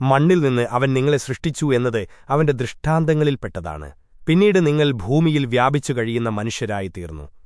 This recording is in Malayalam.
മണ്ണിൽ നിന്ന് അവൻ നിങ്ങളെ സൃഷ്ടിച്ചു എന്നത് അവന്റെ ദൃഷ്ടാന്തങ്ങളിൽപ്പെട്ടതാണ്. പിന്നീട് നിങ്ങൾ ഭൂമിയിൽ വ്യാപിച്ചു കഴിയുന്ന മനുഷ്യരായി തീർന്നു